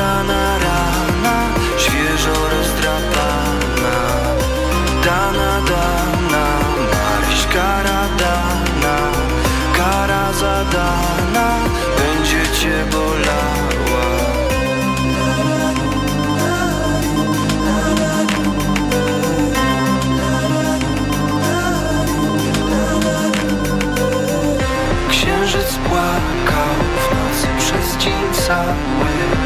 dana rana Świeżo rozdrapana. Dana, dana Maryś kara dana Kara zadana Będzie cię bolała. Księżyc płakał w nocy przez dzień cały.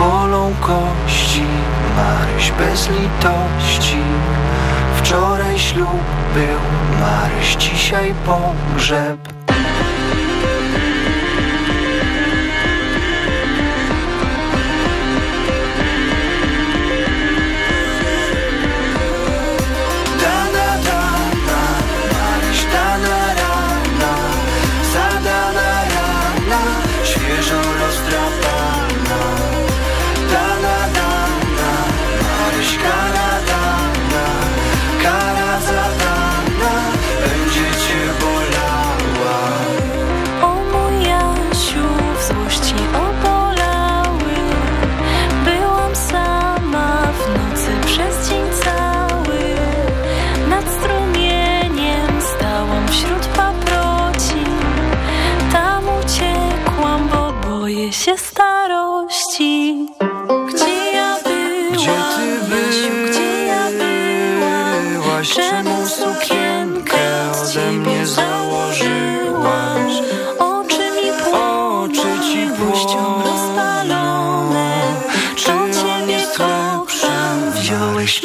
bolą kości Maryś bez litości. Wczoraj ślub był Maryś, dzisiaj pogrzeb.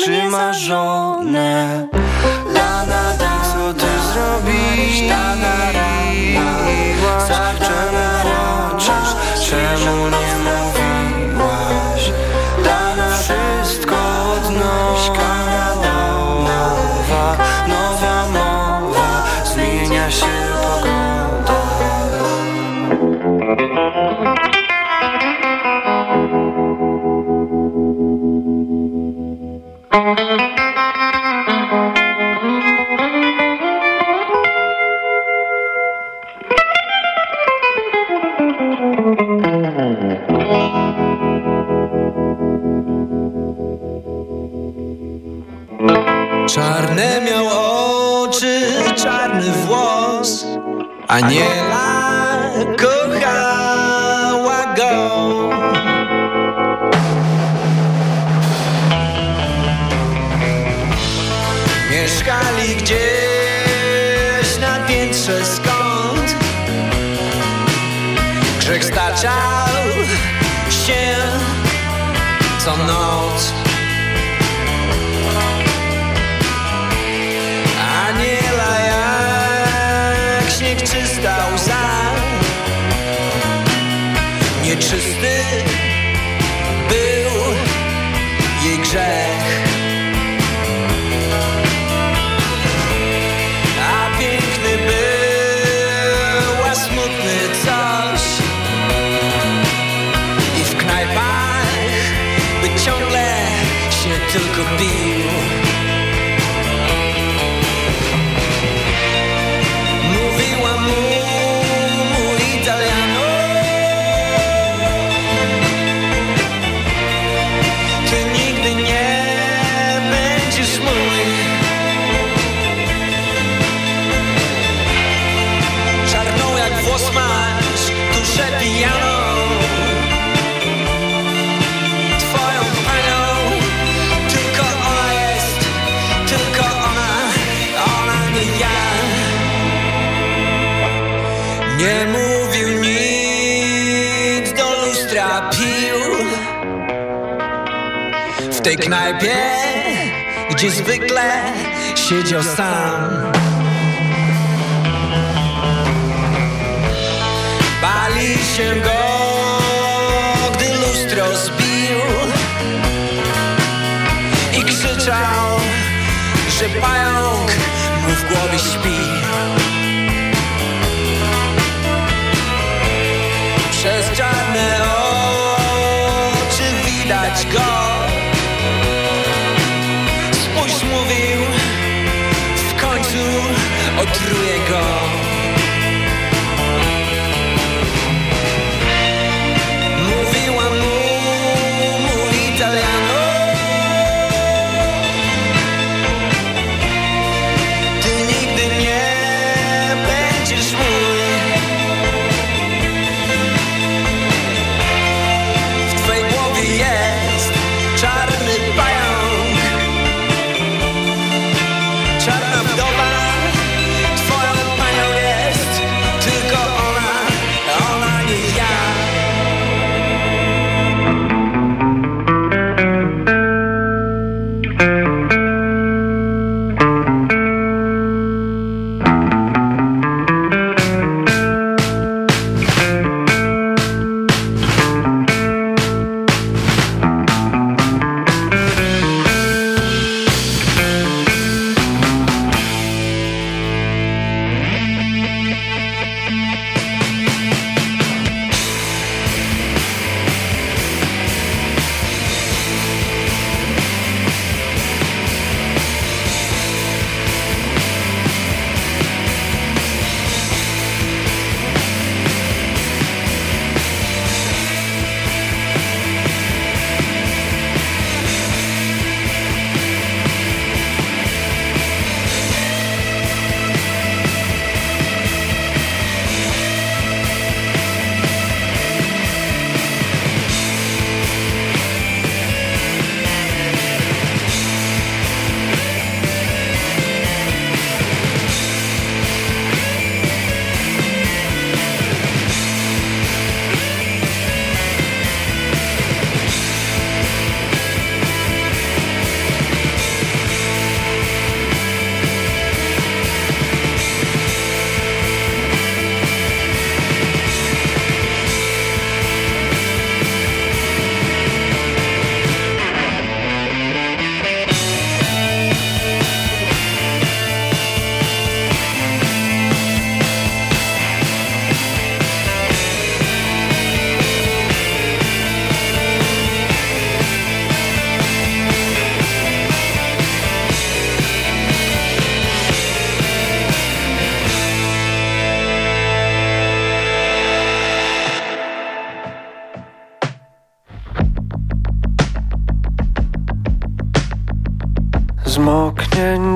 niezażone. Gdzie zwykle siedział sam. Bali się go, Música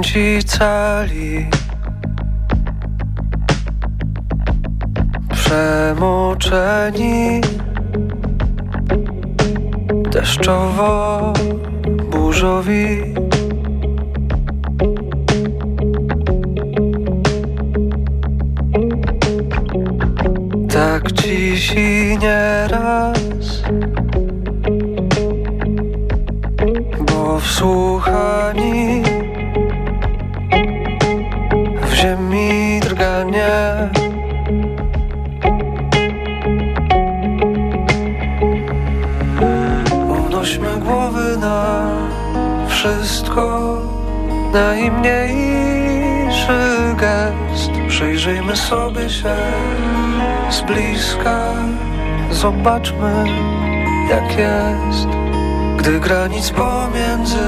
Cali. Przemoczeni Deszczowo burzowi. Tak dziś i nieraz Najmniejszy gest. Przyjrzyjmy sobie się z bliska. Zobaczmy jak jest. Gdy granic pomiędzy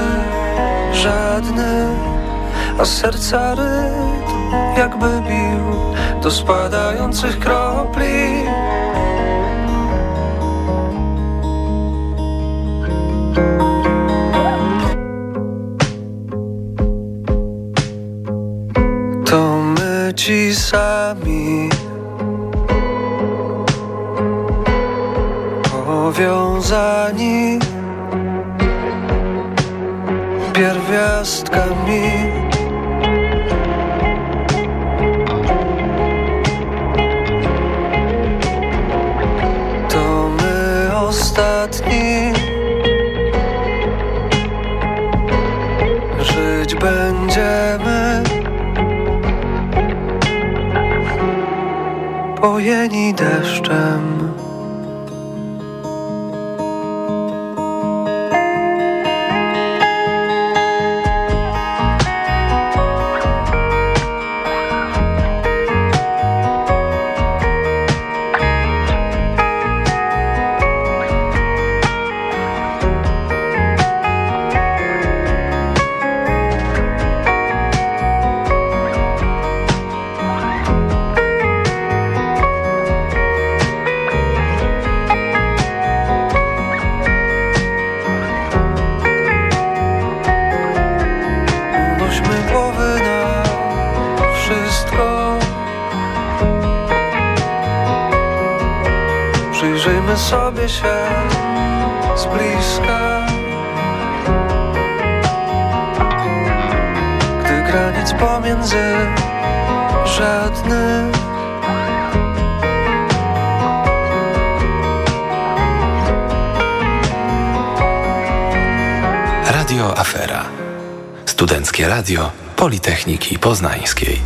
żadny A serca rytm jakby bił Do spadających kropli ci sami. Powiązani Pierwiastkami. To my ostatni. Będziemy pojeni deszczem. Янский.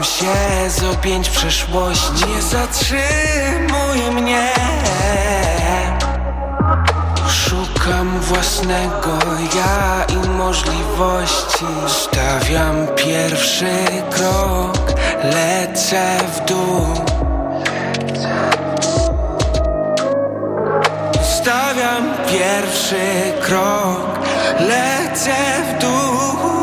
Wyrwałem się z objęć przeszłości. Nie zatrzymuj mnie. Szukam własnego ja i możliwości. Stawiam pierwszy krok Lecę w dół. Stawiam pierwszy krok Lecę w dół.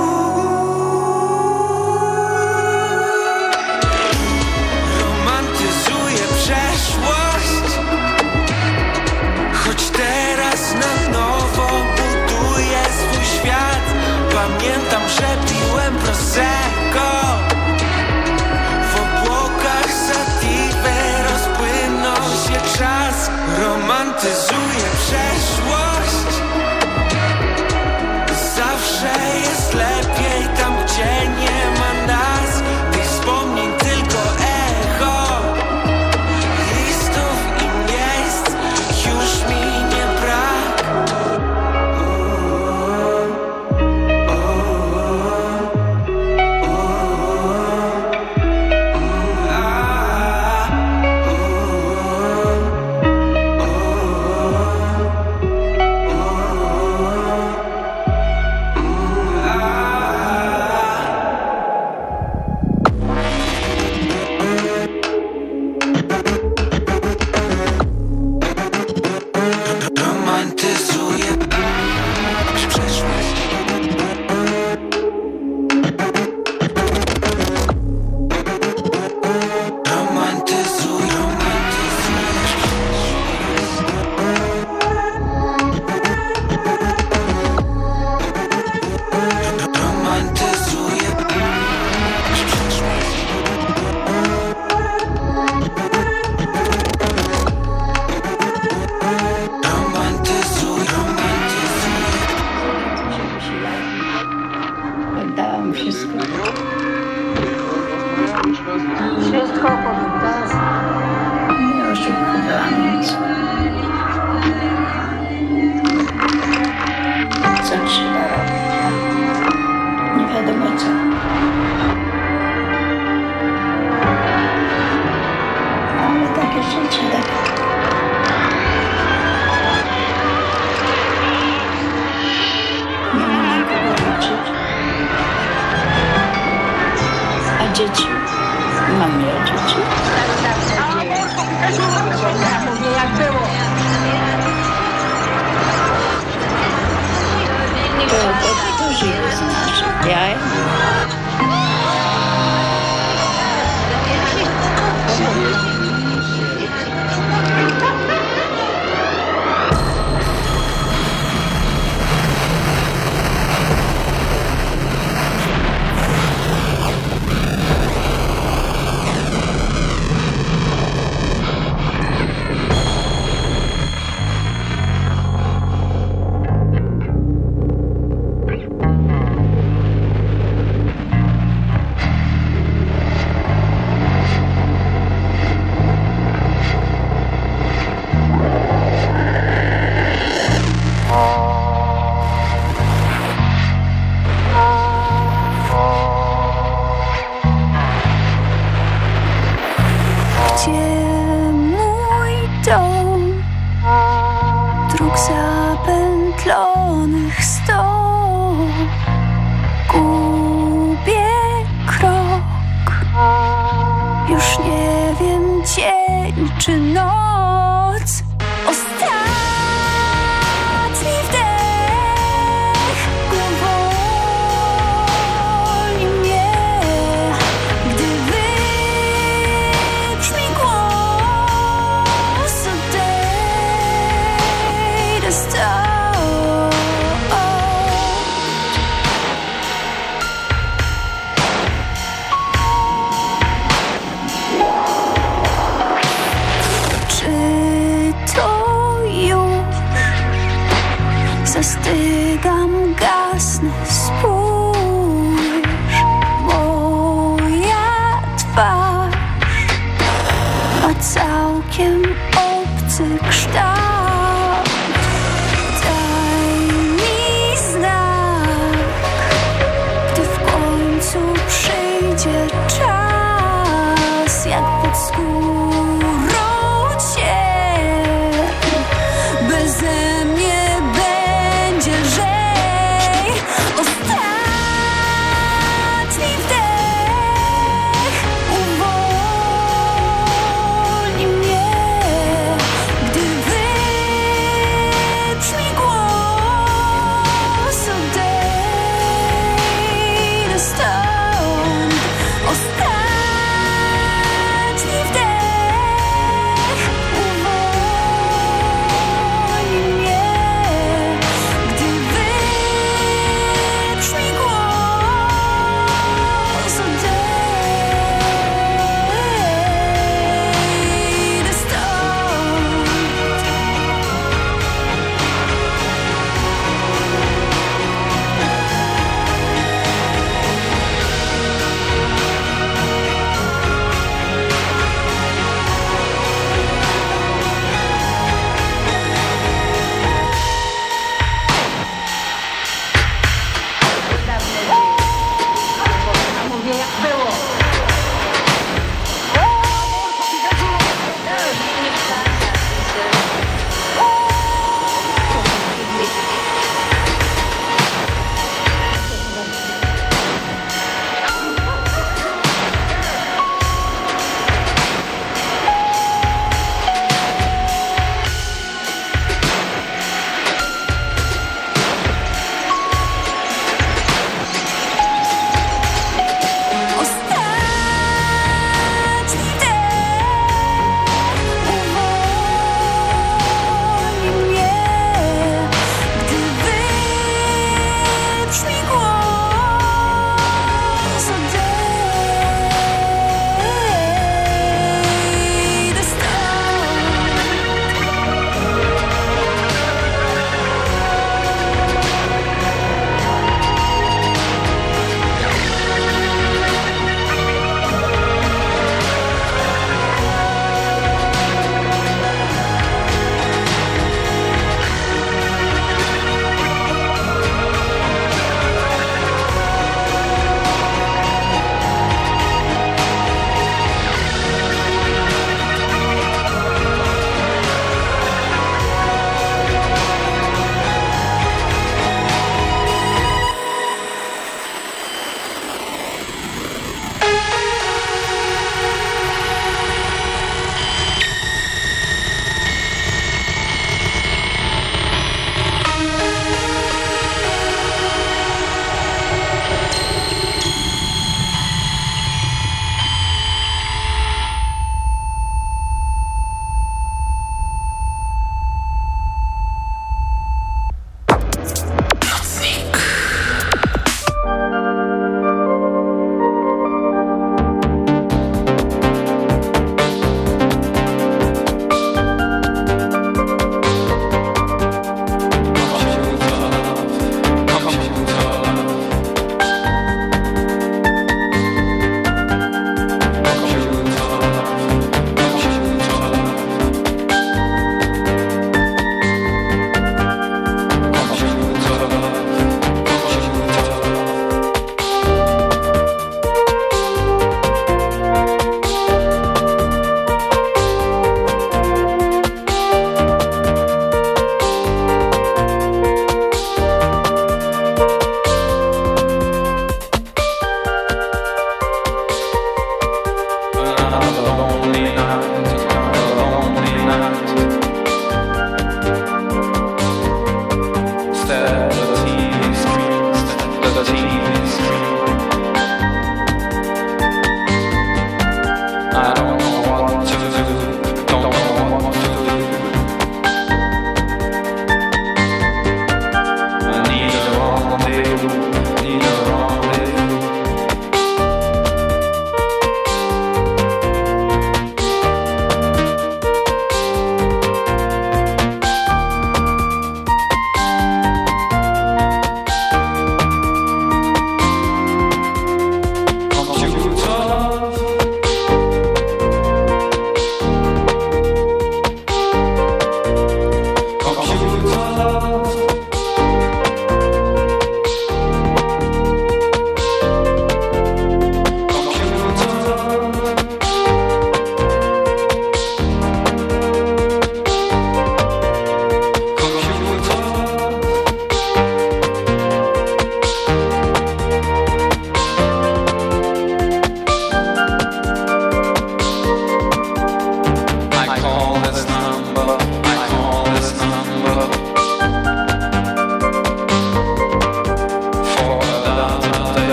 gdzie mój dom? Dróg zapętlonych stóp Gubię krok. Już nie wiem dzień czy noc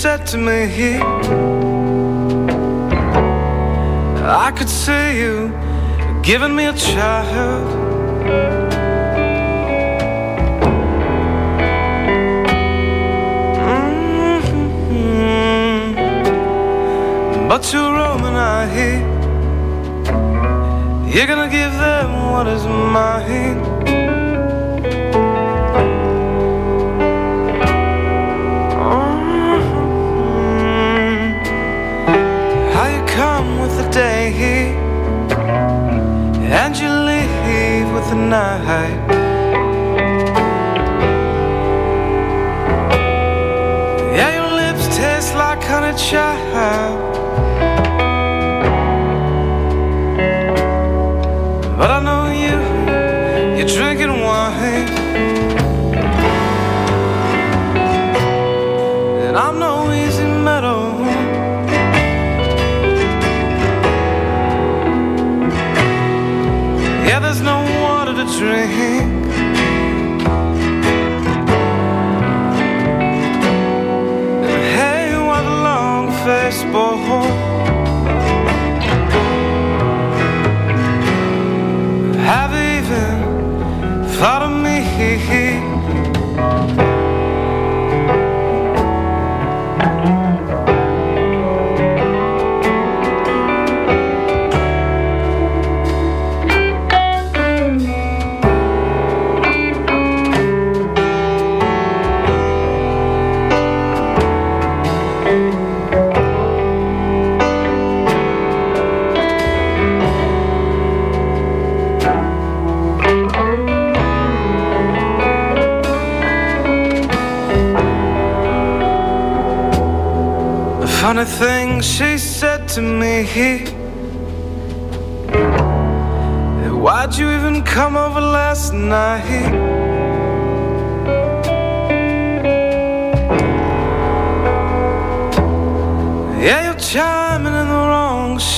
said to me I could see you giving me a child. Mm-hmm. But you're roaming out You're gonna give them what is mine night. Yeah, your lips taste like honey child.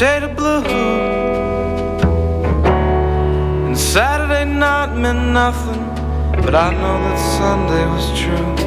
shade of blue. And Saturday night meant nothing, but I know that Sunday was true.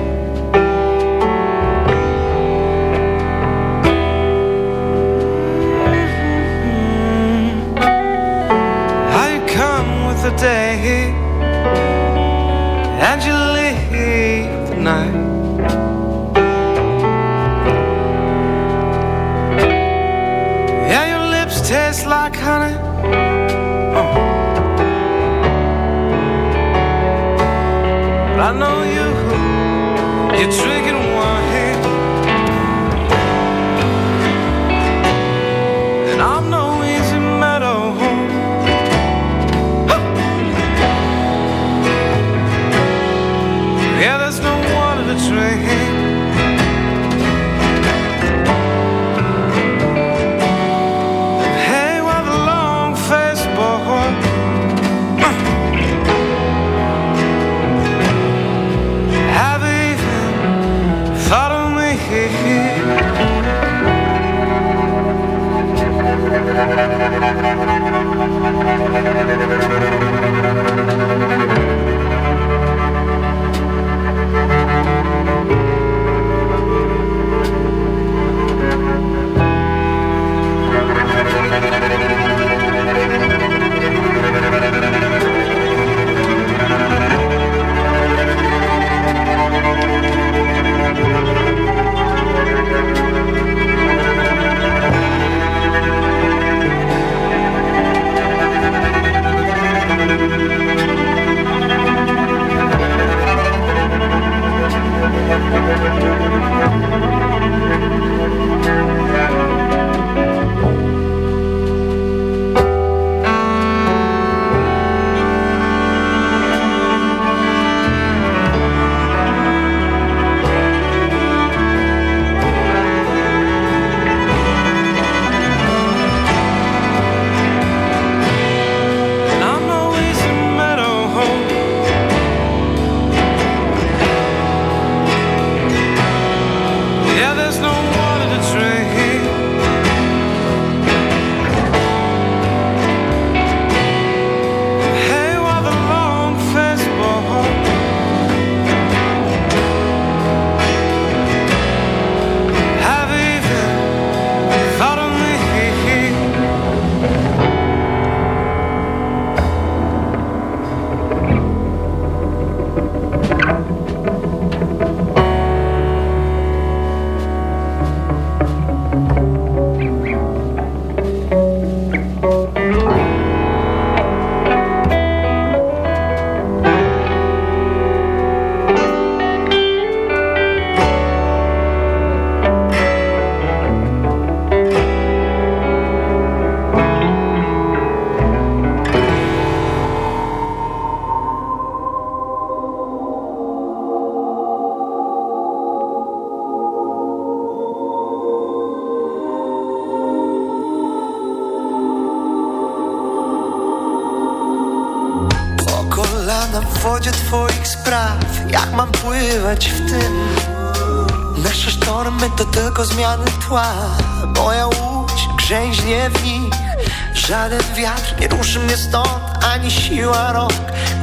Ani siła rąk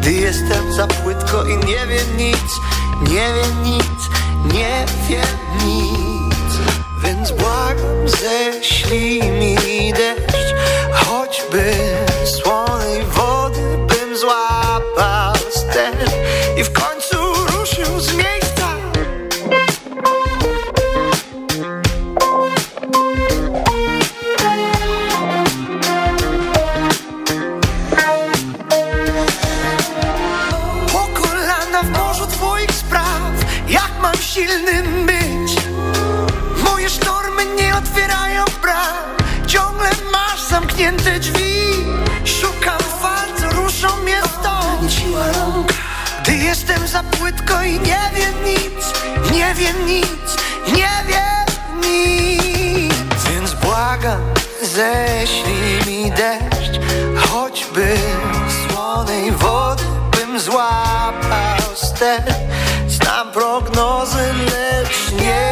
Gdy jestem za płytko i nie wiem nic Nie wiem nic, nie wiem płytko i nie wiem nic Nie wiem nic, nie wiem nic. Więc błagam, ześlij mi deszcz Choćby słonej wody bym złapał ster Znam prognozy, lecz nie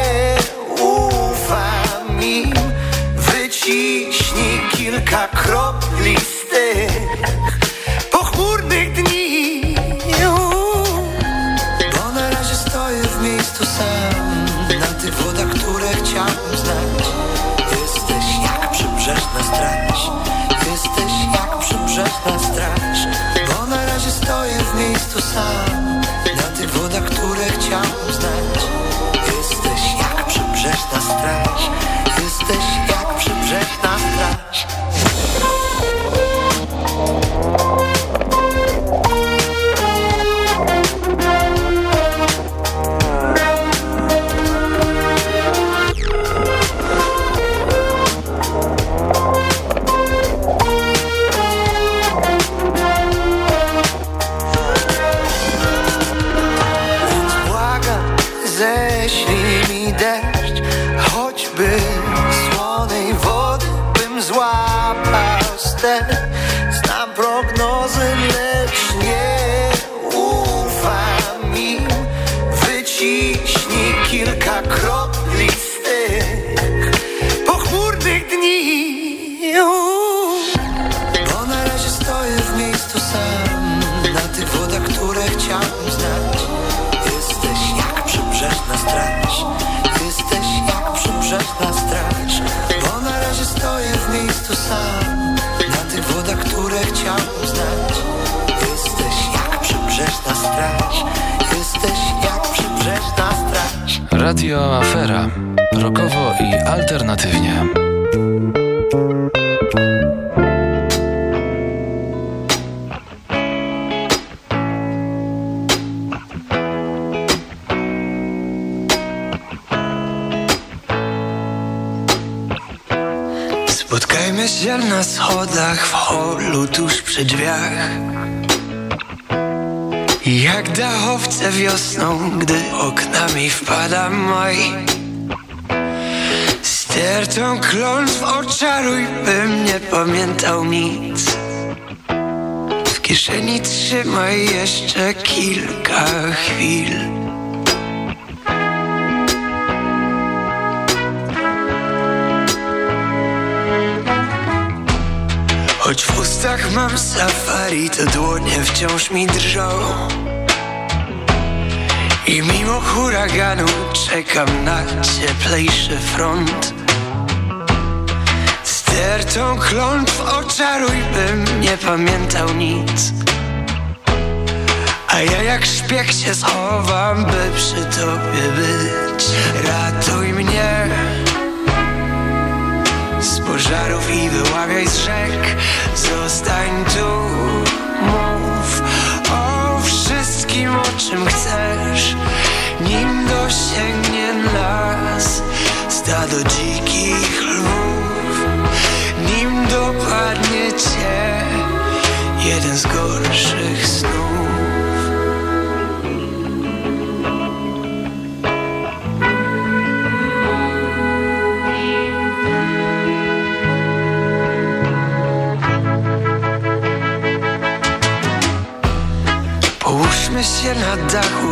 Radio Afera. Rokowo i alternatywnie. Spotkajmy się na schodach w holu tuż przy drzwiach Jak dachowce wiosną, gdy oknami wpada maj Stertą klątw oczaruj, bym nie pamiętał nic. W kieszeni trzymaj jeszcze kilka chwil. Choć w ustach mam safari, to dłonie wciąż mi drżą I mimo huraganu czekam na cieplejszy front. Stertą klątw oczaruj, bym nie pamiętał nic. A ja jak szpieg się schowam, by przy tobie być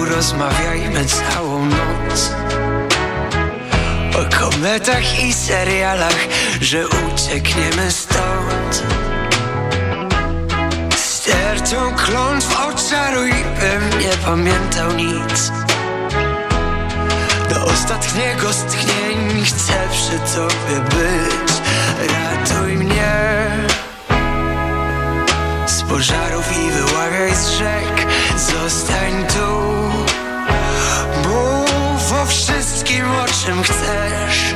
rozmawiajmy całą noc. O kometach i serialach, że uciekniemy stąd. Sterczą klątw oczaruj, bym nie pamiętał nic. Do ostatniego z chcę przy tobie być. Ratuj mnie pożarów i wyławiaj z rzek. Zostań tu. Mów o wszystkim, o czym chcesz.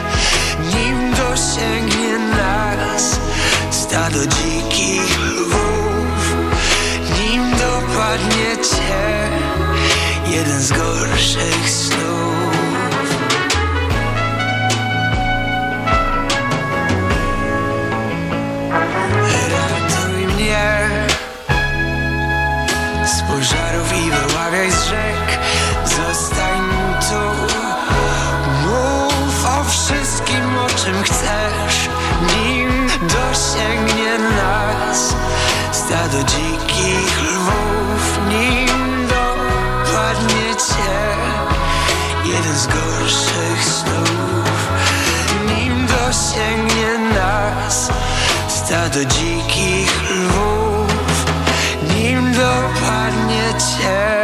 Nim dosięgnie nas Stado dzikich lwów. Nim dopadnie cię Jeden z gorszych snów Stado dzikich lwów Nim dopadnie cię. Jeden z gorszych snów Nim dosięgnie nas. Stado dzikich lwów Nim dopadnie cię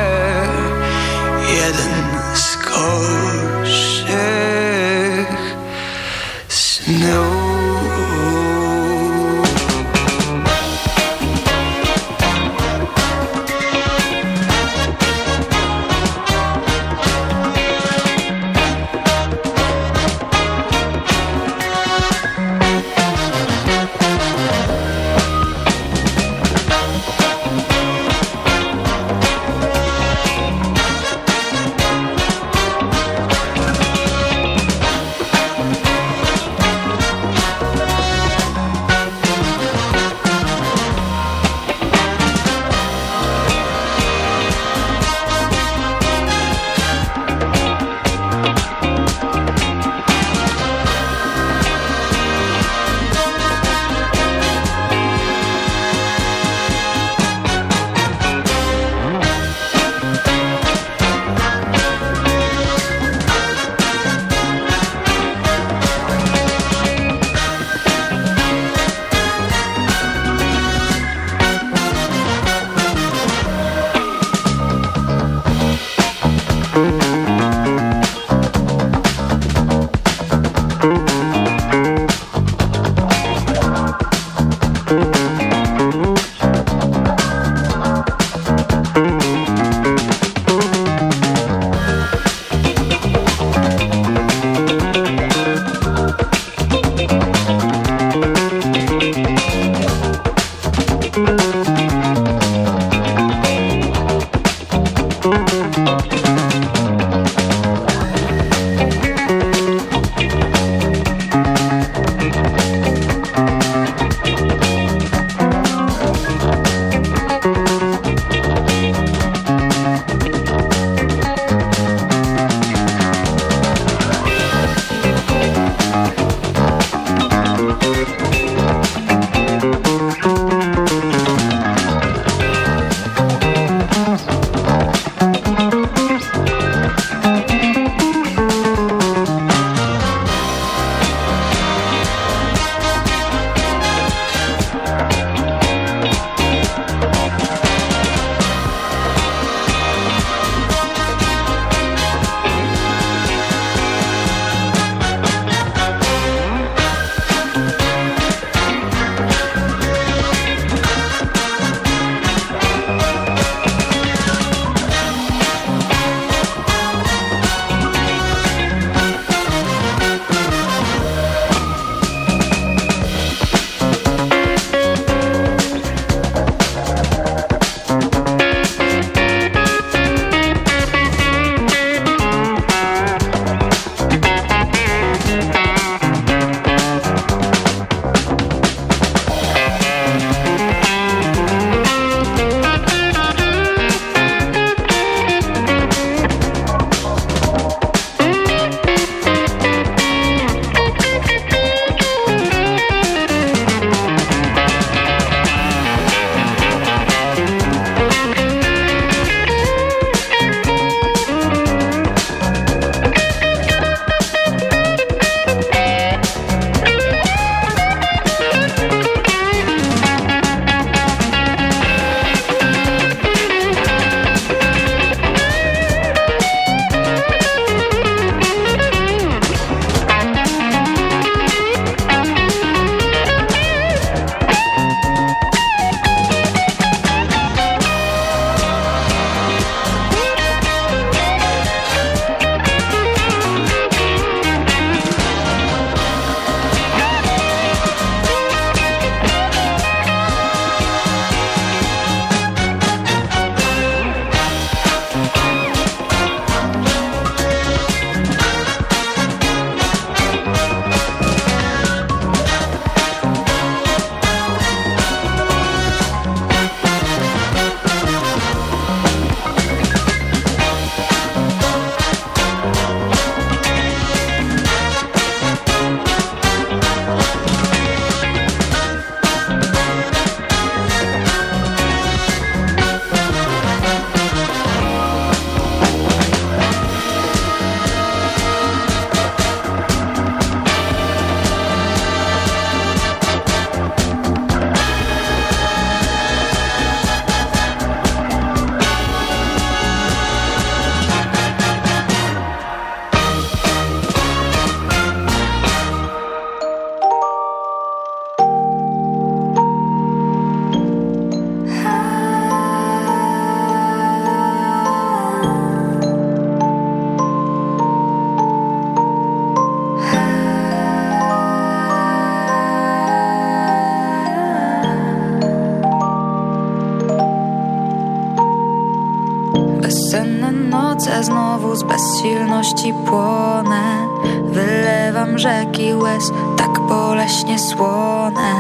bezsilności płonę. Wylewam rzeki łez, tak boleśnie słone.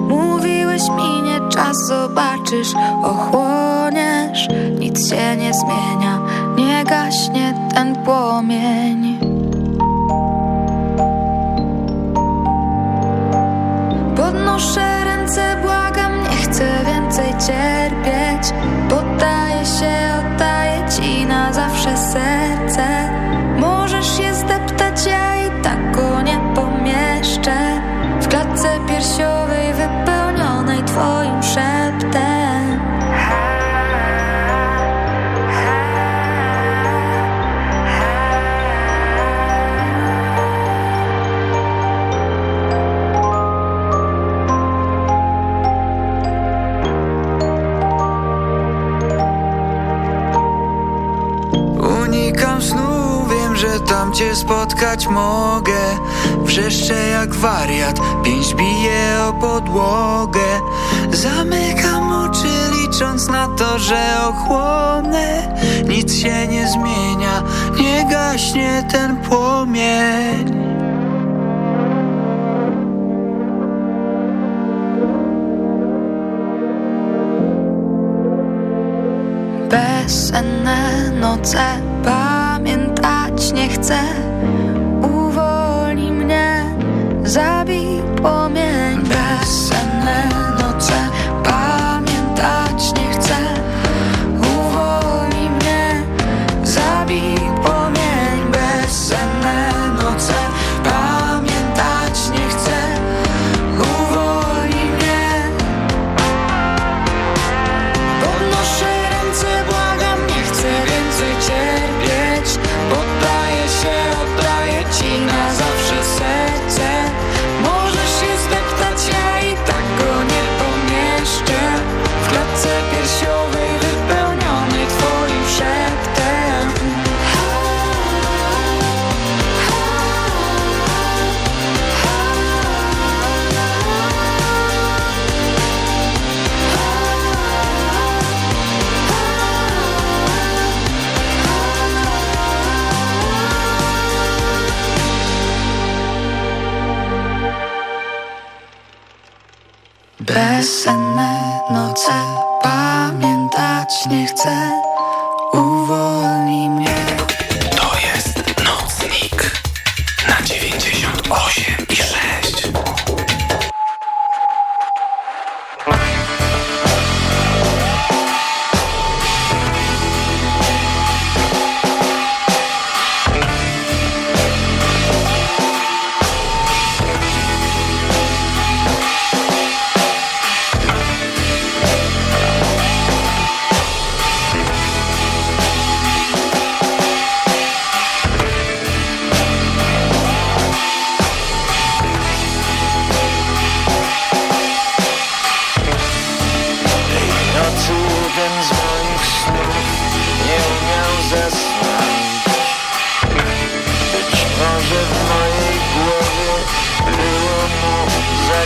Mówiłeś mi nie czas, zobaczysz, ochłoniesz. Nic się nie zmienia, nie gaśnie ten płomień spotkać mogę. Wrzeszczę jak wariat, pięść bije o podłogę. Zamykam oczy licząc na to, że ochłonę. Nic się nie zmienia, nie gaśnie ten płomień. Bezsenne noce pamiętać nie chcę zabij płomień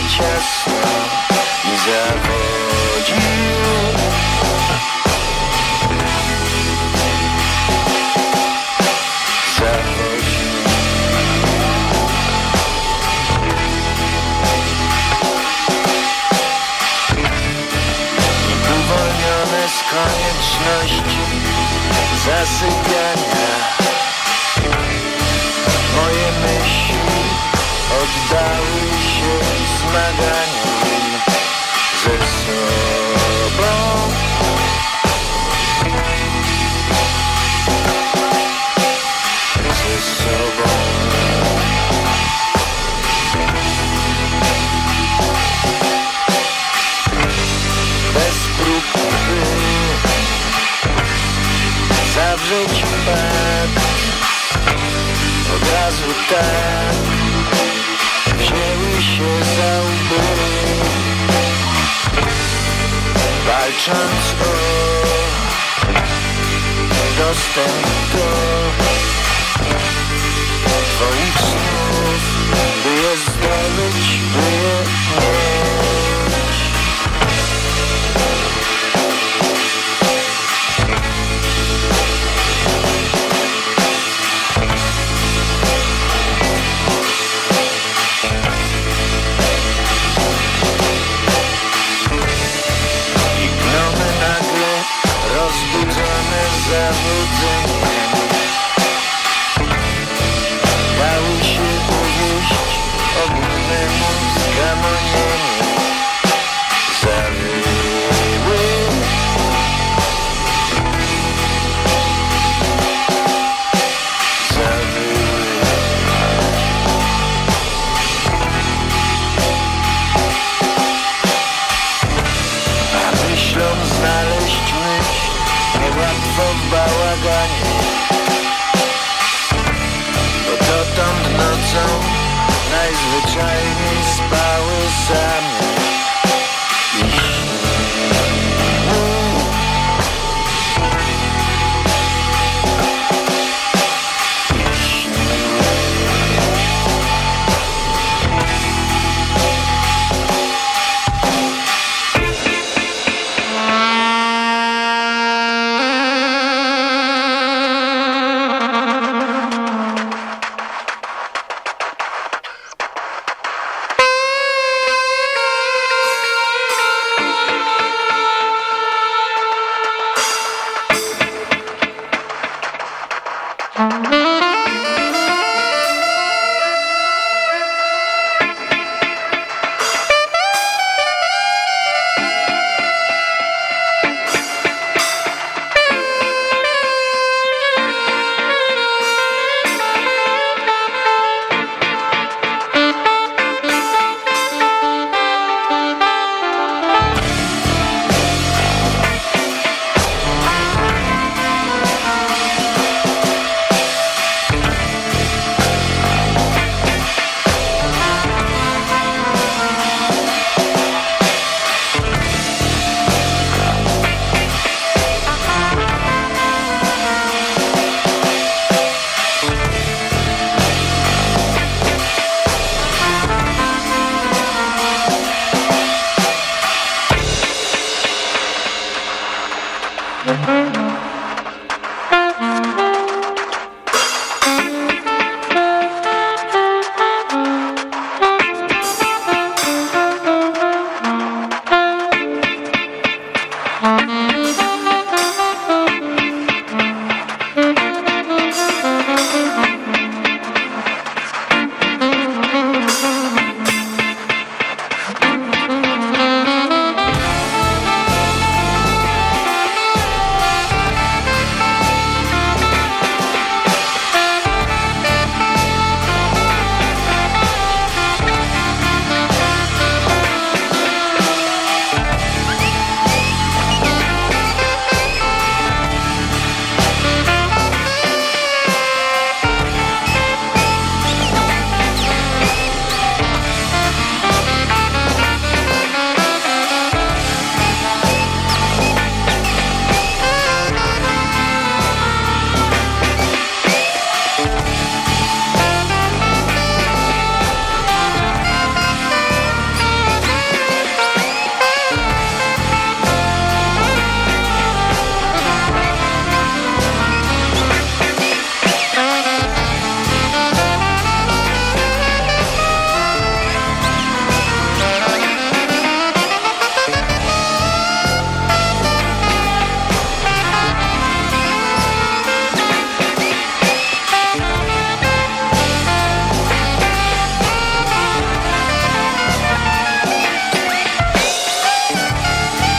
ciasno i zawodził Zawodził uwolnione z konieczności zasypiania. Moje myśli oddały się zmaganiu ze sobą. Ze sobą. bez prób zawrzeć od razu tak się za łby walcząc o dostęp do twoich snów by je zdobyć, by je mieć everything